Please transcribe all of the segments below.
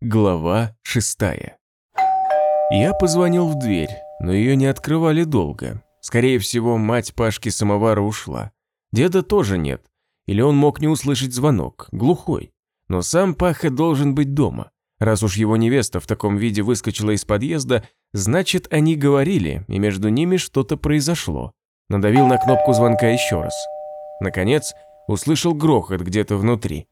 Глава шестая. Я позвонил в дверь, но ее не открывали долго. Скорее всего, мать Пашки самовара ушла. Деда тоже нет. Или он мог не услышать звонок, глухой. Но сам Паха должен быть дома. Раз уж его невеста в таком виде выскочила из подъезда, значит, они говорили, и между ними что-то произошло. Надавил на кнопку звонка еще раз. Наконец, услышал грохот где-то внутри.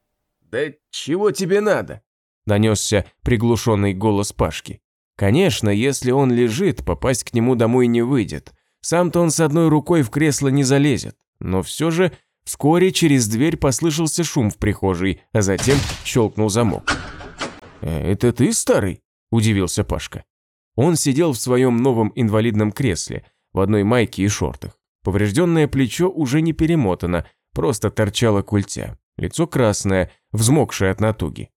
«Да чего тебе надо?» Донесся приглушенный голос Пашки. Конечно, если он лежит, попасть к нему домой не выйдет. Сам-то он с одной рукой в кресло не залезет. Но все же вскоре через дверь послышался шум в прихожей, а затем щелкнул замок. «Э, «Это ты, старый?» – удивился Пашка. Он сидел в своем новом инвалидном кресле, в одной майке и шортах. Поврежденное плечо уже не перемотано, просто торчало культя. Лицо красное, взмокшее от натуги.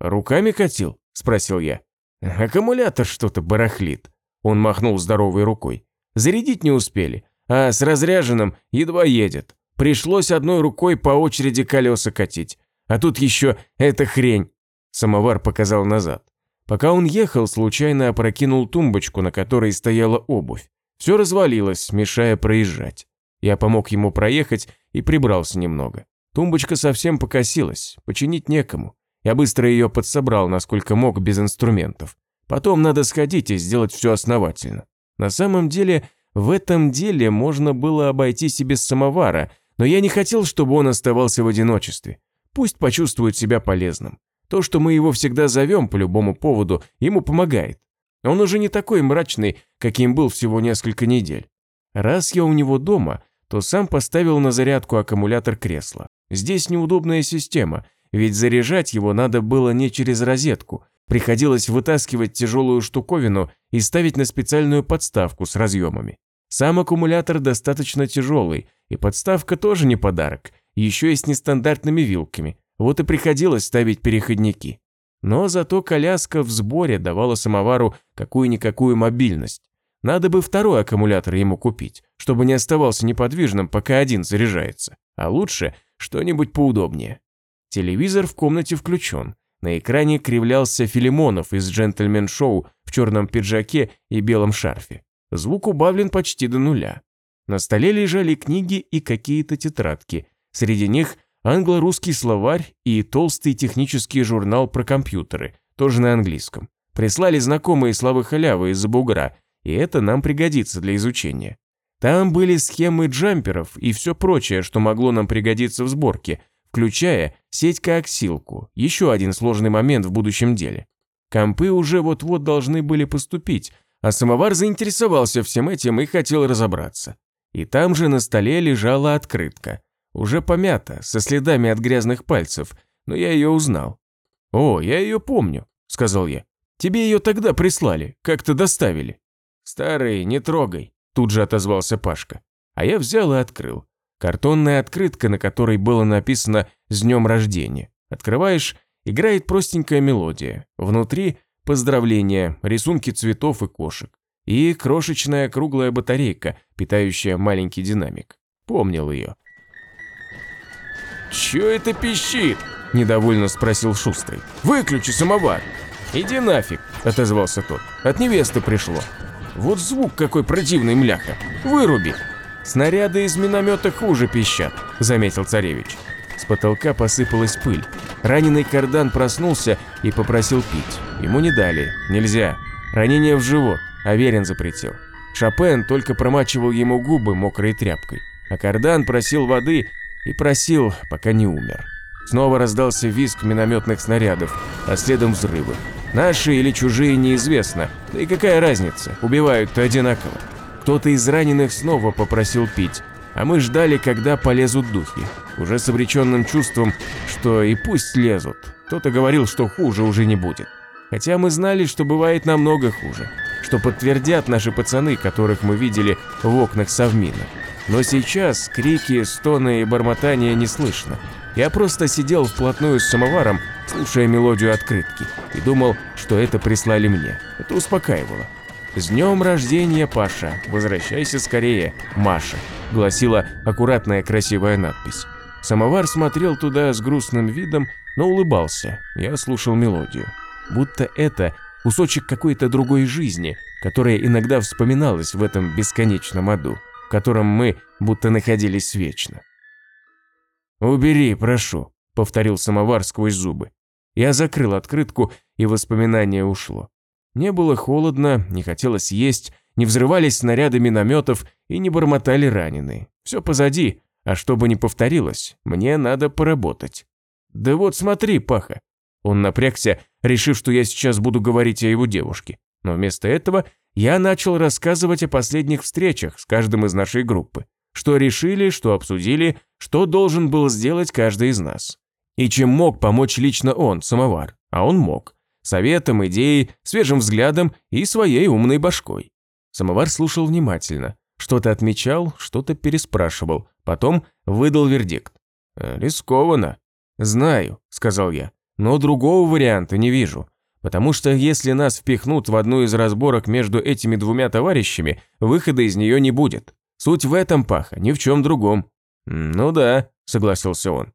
«Руками катил?» – спросил я. «Аккумулятор что-то барахлит». Он махнул здоровой рукой. «Зарядить не успели, а с разряженным едва едет. Пришлось одной рукой по очереди колеса катить. А тут еще эта хрень». Самовар показал назад. Пока он ехал, случайно опрокинул тумбочку, на которой стояла обувь. Все развалилось, мешая проезжать. Я помог ему проехать и прибрался немного. Тумбочка совсем покосилась, починить некому. Я быстро ее подсобрал, насколько мог, без инструментов. Потом надо сходить и сделать все основательно. На самом деле, в этом деле можно было обойтись и без самовара, но я не хотел, чтобы он оставался в одиночестве. Пусть почувствует себя полезным. То, что мы его всегда зовем по любому поводу, ему помогает. Он уже не такой мрачный, каким был всего несколько недель. Раз я у него дома, то сам поставил на зарядку аккумулятор кресла. Здесь неудобная система – ведь заряжать его надо было не через розетку, приходилось вытаскивать тяжелую штуковину и ставить на специальную подставку с разъемами. Сам аккумулятор достаточно тяжелый, и подставка тоже не подарок, еще и с нестандартными вилками, вот и приходилось ставить переходники. Но зато коляска в сборе давала самовару какую-никакую мобильность. Надо бы второй аккумулятор ему купить, чтобы не оставался неподвижным, пока один заряжается. А лучше что-нибудь поудобнее. Телевизор в комнате включен. На экране кривлялся Филимонов из «Джентльмен-шоу» в черном пиджаке и белом шарфе. Звук убавлен почти до нуля. На столе лежали книги и какие-то тетрадки. Среди них англо-русский словарь и толстый технический журнал про компьютеры, тоже на английском. Прислали знакомые славы халявы из-за бугра, и это нам пригодится для изучения. Там были схемы джамперов и все прочее, что могло нам пригодиться в сборке, включая сеть-коаксилку, еще один сложный момент в будущем деле. Компы уже вот-вот должны были поступить, а самовар заинтересовался всем этим и хотел разобраться. И там же на столе лежала открытка, уже помята, со следами от грязных пальцев, но я ее узнал. «О, я ее помню», — сказал я. «Тебе ее тогда прислали, как-то доставили». «Старый, не трогай», — тут же отозвался Пашка. А я взял и открыл. Картонная открытка, на которой было написано «С днем рождения». Открываешь, играет простенькая мелодия. Внутри поздравления, рисунки цветов и кошек. И крошечная круглая батарейка, питающая маленький динамик. Помнил ее. «Чё это пищит?» – недовольно спросил Шустрый. «Выключи самовар!» «Иди нафиг!» – отозвался тот. «От невесты пришло». «Вот звук какой противный, мляха! Выруби!» «Снаряды из миномета хуже пищат», – заметил царевич. С потолка посыпалась пыль. Раненый кардан проснулся и попросил пить. Ему не дали, нельзя. Ранение в живот, Аверин запретил. Шопен только промачивал ему губы мокрой тряпкой. А кардан просил воды и просил, пока не умер. Снова раздался визг минометных снарядов, а следом взрывы. Наши или чужие неизвестно, да и какая разница, убивают-то одинаково. Кто-то из раненых снова попросил пить, а мы ждали, когда полезут духи, уже с обреченным чувством, что и пусть лезут. Кто-то говорил, что хуже уже не будет. Хотя мы знали, что бывает намного хуже, что подтвердят наши пацаны, которых мы видели в окнах Совмина. Но сейчас крики, стоны и бормотания не слышно. Я просто сидел вплотную с самоваром, слушая мелодию открытки, и думал, что это прислали мне. Это успокаивало. «С днем рождения, Паша! Возвращайся скорее, Маша!» – гласила аккуратная красивая надпись. Самовар смотрел туда с грустным видом, но улыбался. Я слушал мелодию. будто это кусочек какой-то другой жизни, которая иногда вспоминалась в этом бесконечном аду, в котором мы будто находились вечно. «Убери, прошу», — повторил самовар сквозь зубы. Я закрыл открытку, и воспоминание ушло. Не было холодно, не хотелось есть, не взрывались снаряды минометов и не бормотали раненые. Все позади, а чтобы не повторилось, мне надо поработать. Да вот смотри, Паха. Он напрягся, решив, что я сейчас буду говорить о его девушке. Но вместо этого я начал рассказывать о последних встречах с каждым из нашей группы. Что решили, что обсудили, что должен был сделать каждый из нас. И чем мог помочь лично он, самовар. А он мог. Советом, идеей, свежим взглядом и своей умной башкой. Самовар слушал внимательно. Что-то отмечал, что-то переспрашивал. Потом выдал вердикт. «Э, «Рискованно». «Знаю», – сказал я. «Но другого варианта не вижу. Потому что если нас впихнут в одну из разборок между этими двумя товарищами, выхода из нее не будет. Суть в этом, Паха, ни в чем другом». «Ну да», – согласился он.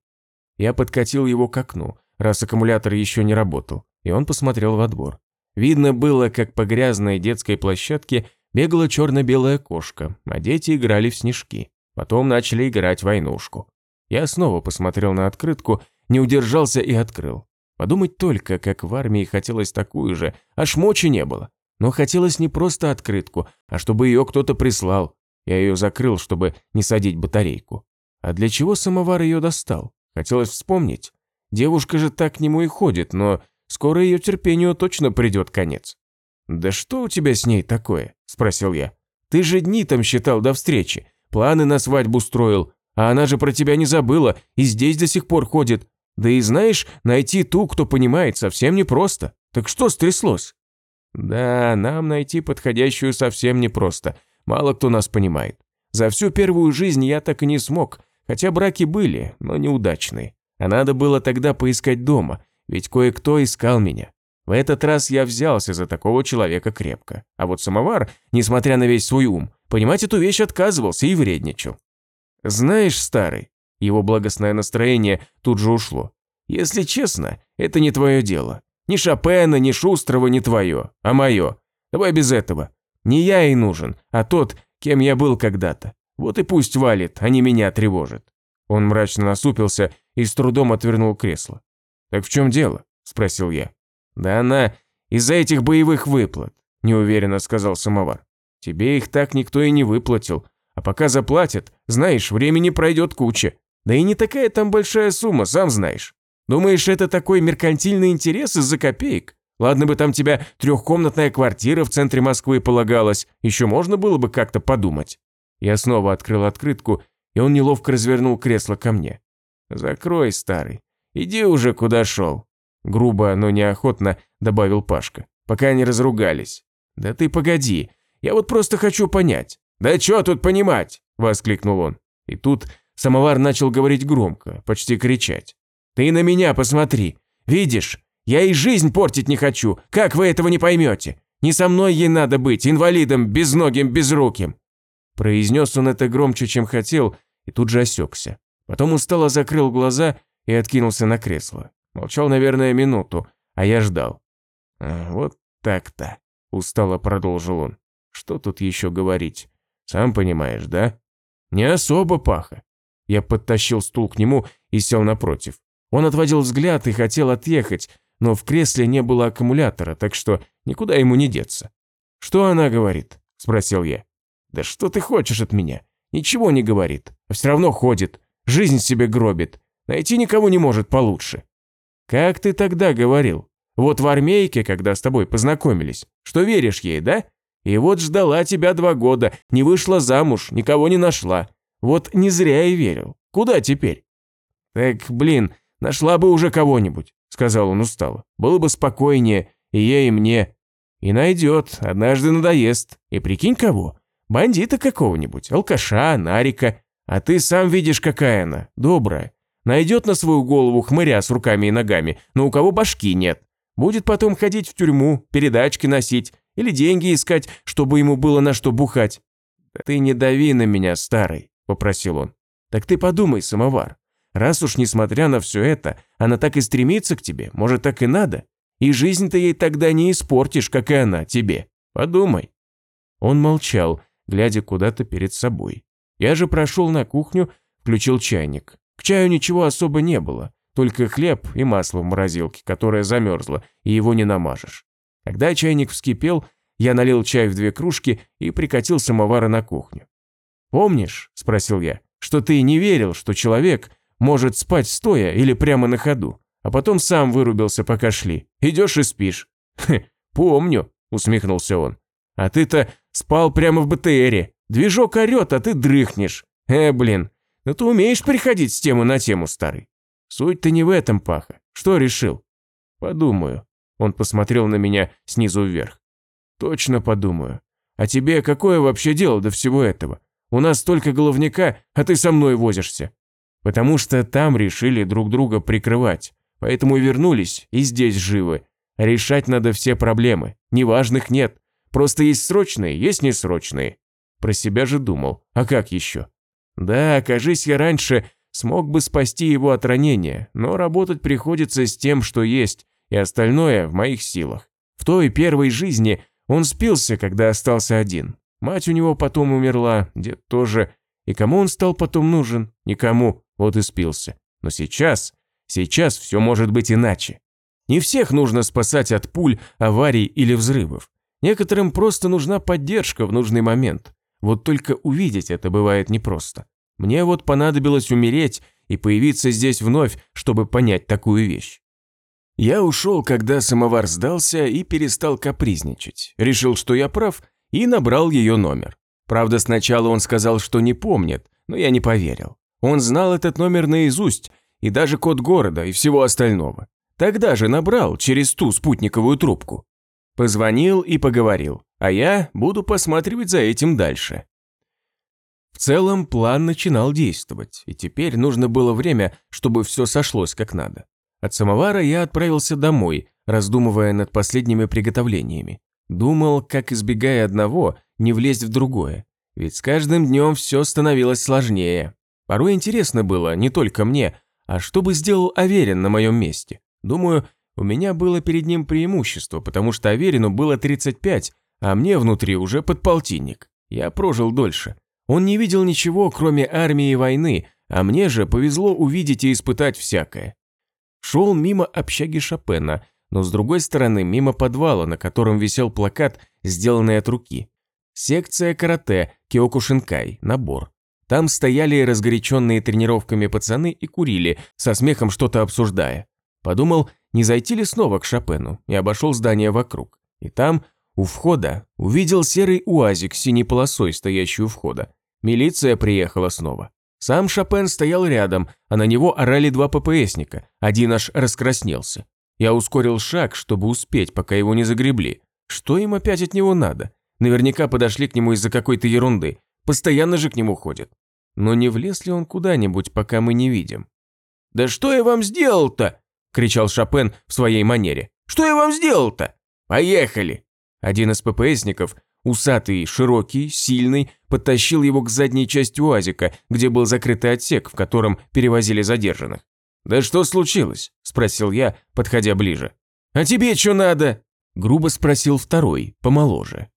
Я подкатил его к окну, раз аккумулятор еще не работал, и он посмотрел во двор. Видно было, как по грязной детской площадке бегала черно-белая кошка, а дети играли в снежки. Потом начали играть в войнушку. Я снова посмотрел на открытку, не удержался и открыл. Подумать только, как в армии хотелось такую же, аж мочи не было. Но хотелось не просто открытку, а чтобы ее кто-то прислал. Я ее закрыл, чтобы не садить батарейку. А для чего самовар ее достал? Хотелось вспомнить. Девушка же так к нему и ходит, но скоро ее терпению точно придет конец. «Да что у тебя с ней такое?» – спросил я. «Ты же дни там считал до встречи, планы на свадьбу строил, а она же про тебя не забыла и здесь до сих пор ходит. Да и знаешь, найти ту, кто понимает, совсем непросто. Так что стряслось?» «Да, нам найти подходящую совсем непросто. Мало кто нас понимает. За всю первую жизнь я так и не смог, Хотя браки были, но неудачные. А надо было тогда поискать дома, ведь кое-кто искал меня. В этот раз я взялся за такого человека крепко. А вот самовар, несмотря на весь свой ум, понимать эту вещь отказывался и вредничал. Знаешь, старый, его благостное настроение тут же ушло. Если честно, это не твое дело. Ни Шопена, ни Шустрова не твое, а мое. Давай без этого. Не я и нужен, а тот, кем я был когда-то. Вот и пусть валит, а не меня тревожит. Он мрачно насупился и с трудом отвернул кресло. «Так в чем дело?» – спросил я. «Да она из-за этих боевых выплат», – неуверенно сказал самовар. «Тебе их так никто и не выплатил. А пока заплатят, знаешь, времени пройдет куча. Да и не такая там большая сумма, сам знаешь. Думаешь, это такой меркантильный интерес из-за копеек? Ладно бы там тебя трехкомнатная квартира в центре Москвы полагалась, еще можно было бы как-то подумать. Я снова открыл открытку, и он неловко развернул кресло ко мне. «Закрой, старый. Иди уже, куда шел». Грубо, но неохотно добавил Пашка, пока они разругались. «Да ты погоди, я вот просто хочу понять». «Да что тут понимать?» – воскликнул он. И тут самовар начал говорить громко, почти кричать. «Ты на меня посмотри. Видишь, я и жизнь портить не хочу. Как вы этого не поймете? Не со мной ей надо быть, инвалидом, безногим, безруким. Произнес он это громче, чем хотел, и тут же осекся. Потом устало закрыл глаза и откинулся на кресло. Молчал, наверное, минуту, а я ждал. «А, «Вот так-то», – устало продолжил он. «Что тут еще говорить? Сам понимаешь, да?» «Не особо, Паха». Я подтащил стул к нему и сел напротив. Он отводил взгляд и хотел отъехать, но в кресле не было аккумулятора, так что никуда ему не деться. «Что она говорит?» – спросил я. «Да что ты хочешь от меня? Ничего не говорит, а все равно ходит, жизнь себе гробит, найти никого не может получше». «Как ты тогда говорил? Вот в армейке, когда с тобой познакомились, что веришь ей, да? И вот ждала тебя два года, не вышла замуж, никого не нашла. Вот не зря и верил. Куда теперь?» «Так, блин, нашла бы уже кого-нибудь», — сказал он устало. «Было бы спокойнее, и ей, и мне. И найдет, однажды надоест. И прикинь кого? Бандита какого-нибудь, алкаша, нарика. А ты сам видишь, какая она, добрая. Найдет на свою голову хмыря с руками и ногами, но у кого башки нет. Будет потом ходить в тюрьму, передачки носить или деньги искать, чтобы ему было на что бухать. «Ты не дави на меня, старый», – попросил он. «Так ты подумай, самовар. Раз уж, несмотря на все это, она так и стремится к тебе, может, так и надо? И жизнь ты ей тогда не испортишь, как и она тебе. Подумай». Он молчал, глядя куда-то перед собой. Я же прошел на кухню, включил чайник. Чаю ничего особо не было, только хлеб и масло в морозилке, которое замерзло, и его не намажешь. Когда чайник вскипел, я налил чай в две кружки и прикатил самовара на кухню. «Помнишь?» – спросил я, – «что ты не верил, что человек может спать стоя или прямо на ходу, а потом сам вырубился, пока шли. Идешь и спишь». «Хе, помню», – усмехнулся он. «А ты-то спал прямо в БТРе. Движок орет, а ты дрыхнешь. Э, блин, ну ты умеешь приходить с темы на тему, старый. Суть-то не в этом, Паха. Что решил?» «Подумаю». Он посмотрел на меня снизу вверх. «Точно подумаю. А тебе какое вообще дело до всего этого? У нас только головняка, а ты со мной возишься. Потому что там решили друг друга прикрывать. Поэтому вернулись и здесь живы. Решать надо все проблемы. Неважных нет. Просто есть срочные, есть несрочные. Про себя же думал. А как еще? Да, окажись я раньше, смог бы спасти его от ранения, но работать приходится с тем, что есть, и остальное в моих силах. В той первой жизни он спился, когда остался один. Мать у него потом умерла, дед тоже. И кому он стал потом нужен? Никому. Вот и спился. Но сейчас, сейчас все может быть иначе. Не всех нужно спасать от пуль, аварий или взрывов. Некоторым просто нужна поддержка в нужный момент. Вот только увидеть это бывает непросто. Мне вот понадобилось умереть и появиться здесь вновь, чтобы понять такую вещь. Я ушел, когда самовар сдался и перестал капризничать. Решил, что я прав, и набрал ее номер. Правда, сначала он сказал, что не помнит, но я не поверил. Он знал этот номер наизусть, и даже код города, и всего остального. Тогда же набрал через ту спутниковую трубку. Позвонил и поговорил, а я буду посматривать за этим дальше. В целом план начинал действовать, и теперь нужно было время, чтобы все сошлось как надо. От самовара я отправился домой, раздумывая над последними приготовлениями. Думал, как избегая одного, не влезть в другое. Ведь с каждым днем все становилось сложнее. Порой интересно было не только мне, а что бы сделал Аверин на моем месте. Думаю, у меня было перед ним преимущество, потому что Аверину было 35, а мне внутри уже подполтинник. Я прожил дольше. Он не видел ничего, кроме армии и войны, а мне же повезло увидеть и испытать всякое. Шел мимо общаги Шопена, но с другой стороны мимо подвала, на котором висел плакат, сделанный от руки. Секция карате Киокушинкай, набор. Там стояли разгоряченные тренировками пацаны и курили, со смехом что-то обсуждая. Подумал, не зайти ли снова к Шопену, и обошел здание вокруг. И там, у входа, увидел серый уазик с синей полосой, стоящий у входа. Милиция приехала снова. Сам Шопен стоял рядом, а на него орали два ППСника, один аж раскраснелся. Я ускорил шаг, чтобы успеть, пока его не загребли. Что им опять от него надо? Наверняка подошли к нему из-за какой-то ерунды. Постоянно же к нему ходят. Но не влез ли он куда-нибудь, пока мы не видим? «Да что я вам сделал-то?» – кричал Шопен в своей манере. «Что я вам сделал-то? Поехали!» Один из ППСников Усатый, широкий, сильный, подтащил его к задней части УАЗика, где был закрытый отсек, в котором перевозили задержанных. «Да что случилось?» – спросил я, подходя ближе. «А тебе что надо?» – грубо спросил второй, помоложе.